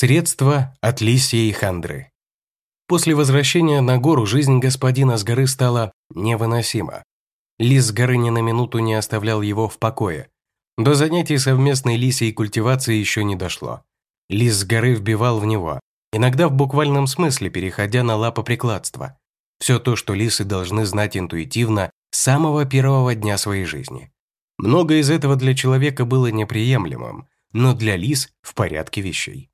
Средства от лисьей хандры. После возвращения на гору жизнь господина с горы стала невыносима. Лис с горы ни на минуту не оставлял его в покое. До занятий совместной лисьей культивации еще не дошло. Лис с горы вбивал в него, иногда в буквальном смысле переходя на лапоприкладство. Все то, что лисы должны знать интуитивно с самого первого дня своей жизни. Многое из этого для человека было неприемлемым, но для лис в порядке вещей.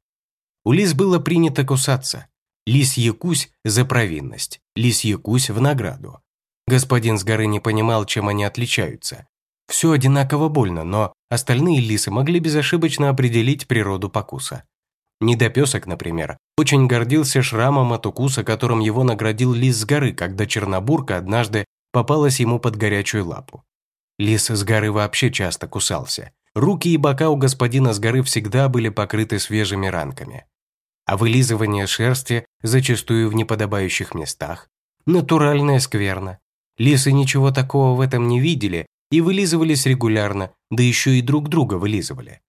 У лис было принято кусаться. Лис якусь за провинность, лис якусь в награду. Господин с горы не понимал, чем они отличаются. Все одинаково больно, но остальные лисы могли безошибочно определить природу покуса. Недопесок, например, очень гордился шрамом от укуса, которым его наградил лис с горы, когда чернобурка однажды попалась ему под горячую лапу. Лис с горы вообще часто кусался. Руки и бока у господина с горы всегда были покрыты свежими ранками а вылизывание шерсти зачастую в неподобающих местах. Натуральная скверна. Лисы ничего такого в этом не видели и вылизывались регулярно, да еще и друг друга вылизывали.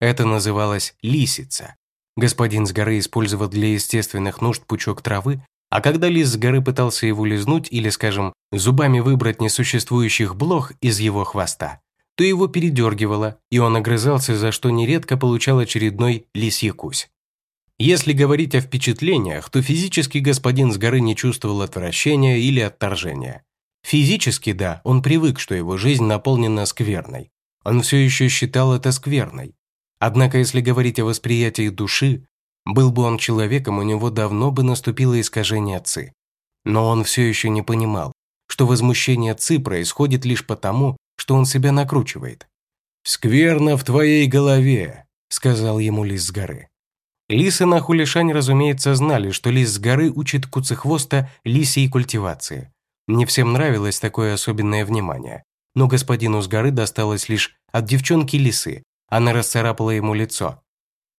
Это называлось лисица. Господин с горы использовал для естественных нужд пучок травы, а когда лис с горы пытался его лизнуть или, скажем, зубами выбрать несуществующих блох из его хвоста, то его передергивало, и он огрызался, за что нередко получал очередной лисьякусь. Если говорить о впечатлениях, то физически господин с горы не чувствовал отвращения или отторжения. Физически, да, он привык, что его жизнь наполнена скверной. Он все еще считал это скверной. Однако, если говорить о восприятии души, был бы он человеком, у него давно бы наступило искажение ци. Но он все еще не понимал, что возмущение ци происходит лишь потому, что он себя накручивает. «Скверно в твоей голове», — сказал ему лис с горы. Лисы на Хулишань, разумеется, знали, что лис с горы учит куцехвоста лисьей культивации. Не всем нравилось такое особенное внимание. Но господину с горы досталось лишь от девчонки лисы. Она расцарапала ему лицо.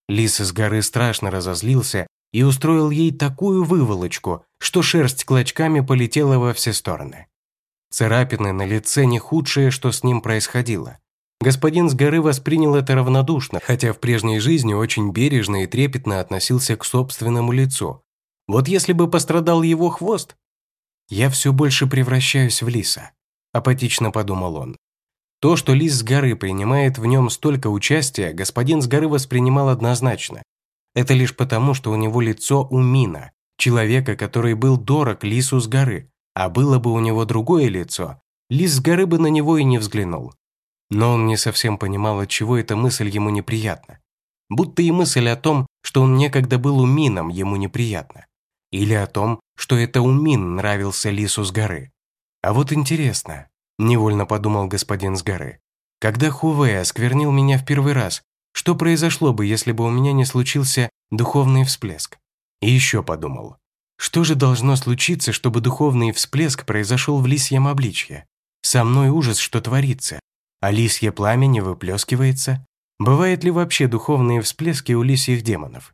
Лис с горы страшно разозлился и устроил ей такую выволочку, что шерсть клочками полетела во все стороны. Царапины на лице не худшее, что с ним происходило. Господин с горы воспринял это равнодушно, хотя в прежней жизни очень бережно и трепетно относился к собственному лицу. Вот если бы пострадал его хвост. «Я все больше превращаюсь в лиса», – апатично подумал он. То, что лис с горы принимает в нем столько участия, господин с горы воспринимал однозначно. Это лишь потому, что у него лицо у Мина, человека, который был дорог лису с горы, а было бы у него другое лицо, лис с горы бы на него и не взглянул. Но он не совсем понимал, от чего эта мысль ему неприятна. Будто и мысль о том, что он некогда был умином, ему неприятна. Или о том, что это умин нравился лису с горы. А вот интересно, невольно подумал господин с горы. Когда Хувей осквернил меня в первый раз, что произошло бы, если бы у меня не случился духовный всплеск? И еще подумал, что же должно случиться, чтобы духовный всплеск произошел в лисьем обличье? Со мной ужас, что творится. А лисье пламя не выплескивается? Бывают ли вообще духовные всплески у лисьих демонов?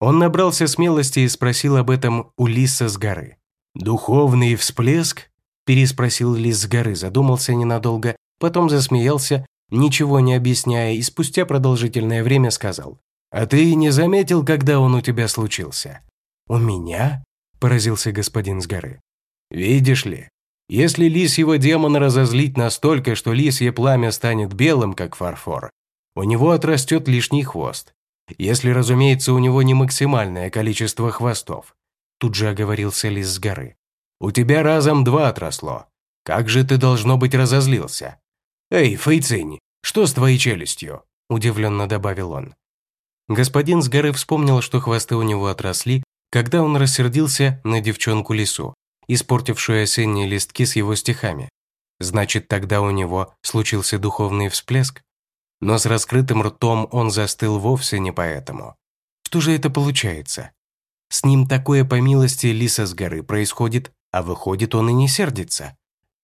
Он набрался смелости и спросил об этом у лиса с горы. «Духовный всплеск?» – переспросил лис с горы, задумался ненадолго, потом засмеялся, ничего не объясняя, и спустя продолжительное время сказал. «А ты не заметил, когда он у тебя случился?» «У меня?» – поразился господин с горы. «Видишь ли, если лисьего демона разозлить настолько, что лисье пламя станет белым, как фарфор, у него отрастет лишний хвост. Если, разумеется, у него не максимальное количество хвостов. Тут же оговорился лис с горы. У тебя разом два отросло. Как же ты, должно быть, разозлился? Эй, Фейцинь, что с твоей челюстью? Удивленно добавил он. Господин с горы вспомнил, что хвосты у него отросли, когда он рассердился на девчонку лису испортившую осенние листки с его стихами. Значит, тогда у него случился духовный всплеск? Но с раскрытым ртом он застыл вовсе не поэтому. Что же это получается? С ним такое по милости лиса с горы происходит, а выходит он и не сердится.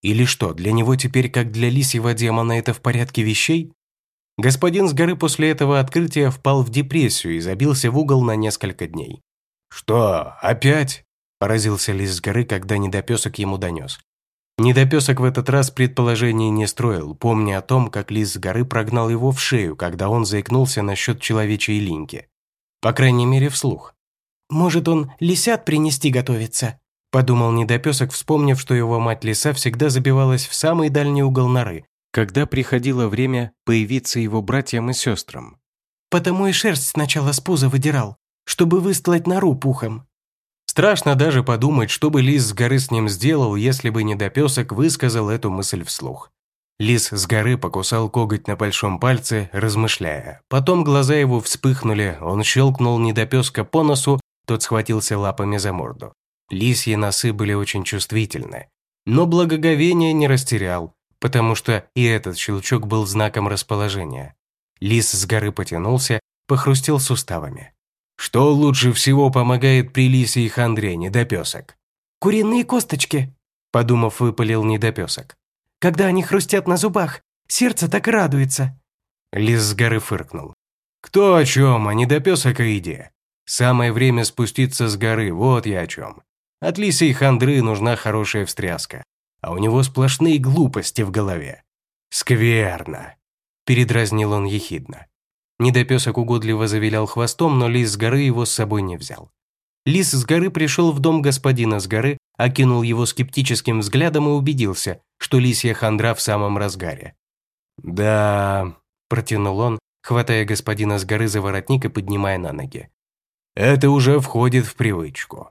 Или что, для него теперь, как для лисьего демона, это в порядке вещей? Господин с горы после этого открытия впал в депрессию и забился в угол на несколько дней. «Что, опять?» Поразился лис с горы, когда недопесок ему донес. Недопесок в этот раз предположений не строил, помня о том, как лис с горы прогнал его в шею, когда он заикнулся насчет человечьей линьки. по крайней мере вслух. «Может, он лисят принести готовится?» Подумал недопесок, вспомнив, что его мать лиса всегда забивалась в самый дальний угол норы, когда приходило время появиться его братьям и сестрам. «Потому и шерсть сначала с пуза выдирал, чтобы выстлать нору пухом». Страшно даже подумать, что бы лис с горы с ним сделал, если бы недопесок высказал эту мысль вслух. Лис с горы покусал коготь на большом пальце, размышляя. Потом глаза его вспыхнули, он щелкнул недопеска по носу, тот схватился лапами за морду. Лисьи носы были очень чувствительны. Но благоговение не растерял, потому что и этот щелчок был знаком расположения. Лис с горы потянулся, похрустел суставами. «Что лучше всего помогает при лисе и хандре, недопесок?» «Куриные косточки», – подумав, выпалил недопесок. «Когда они хрустят на зубах, сердце так и радуется». Лис с горы фыркнул. «Кто о чем, а недопесок о еде? Самое время спуститься с горы, вот я о чем. От лисы и хандры нужна хорошая встряска, а у него сплошные глупости в голове. Скверно!» Передразнил он ехидно. Недопесок угодливо завилял хвостом, но лис с горы его с собой не взял. Лис с горы пришел в дом господина с горы, окинул его скептическим взглядом и убедился, что лисья хандра в самом разгаре. «Да...» – протянул он, хватая господина с горы за воротник и поднимая на ноги. «Это уже входит в привычку.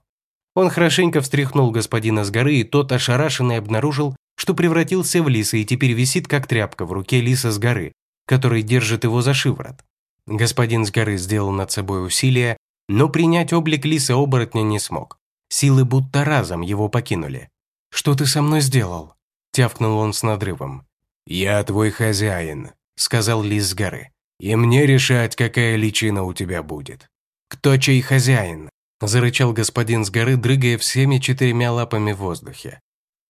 Он хорошенько встряхнул господина с горы, и тот, ошарашенный, обнаружил, что превратился в лиса и теперь висит, как тряпка в руке лиса с горы, который держит его за шиворот. Господин с горы сделал над собой усилие, но принять облик лиса-оборотня не смог. Силы будто разом его покинули. «Что ты со мной сделал?» – тявкнул он с надрывом. «Я твой хозяин», – сказал лис с горы. «И мне решать, какая личина у тебя будет». «Кто чей хозяин?» Зарычал господин с горы, дрыгая всеми четырьмя лапами в воздухе.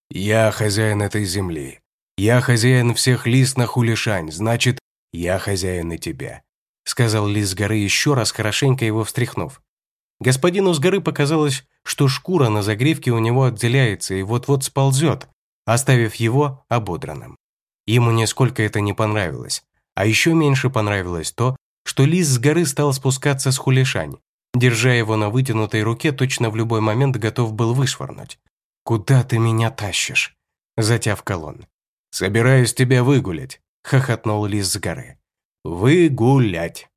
«Я хозяин этой земли. Я хозяин всех лис на хулишань, значит, я хозяин и тебя», сказал лис с горы еще раз, хорошенько его встряхнув. Господину с горы показалось, что шкура на загривке у него отделяется и вот-вот сползет, оставив его ободранным. Ему нисколько это не понравилось, а еще меньше понравилось то, что лис с горы стал спускаться с хулишань, Держа его на вытянутой руке, точно в любой момент готов был вышвырнуть. «Куда ты меня тащишь?» – затявкал он. «Собираюсь тебя выгулять», – хохотнул лис с горы. «Выгулять»,